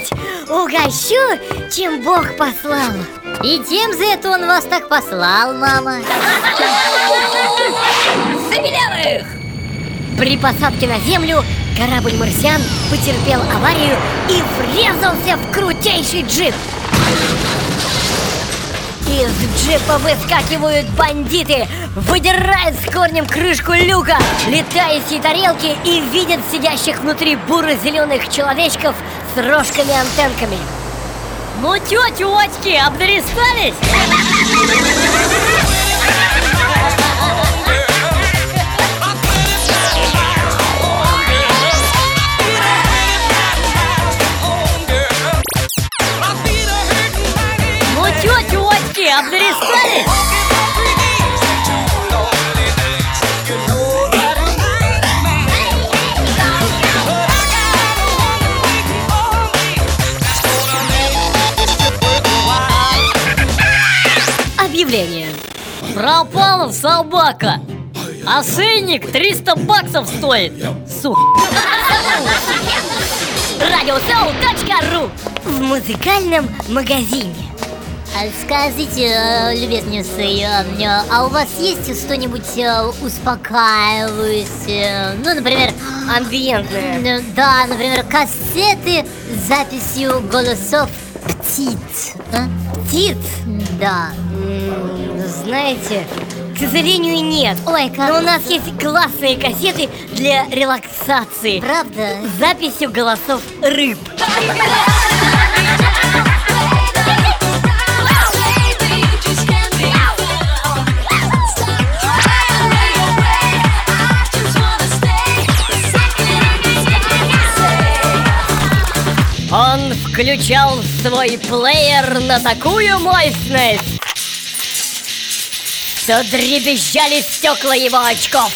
опять угощу, чем Бог послал. И тем за это он вас так послал, мама. Забелявых! При посадке на землю корабль «Марсиан» потерпел аварию и врезался в крутейший джип из джипа выскакивают бандиты, выдирают с корнем крышку люка, летающие тарелки и видят сидящих внутри буро-зеленых человечков с рожками-антенками. Ну, тети Очки, обдорестались? Ну, тети Очки, обдорестались? Объявление. Пропала собака Ошейник 300 баксов стоит Сука Радиосоу.ру В музыкальном магазине. А Скажите, э, любезнейший, а у вас есть что-нибудь э, успокаивающее? Ну, например, Амбиентное. да, например, кассеты с записью голосов птиц а? Птиц? Да М, Знаете, к сожалению, нет. Ой, как Но у нас есть классные кассеты для релаксации. Правда? С записью голосов рыб. Он включал свой плеер на такую мощность, что дребезжали стекла его очков.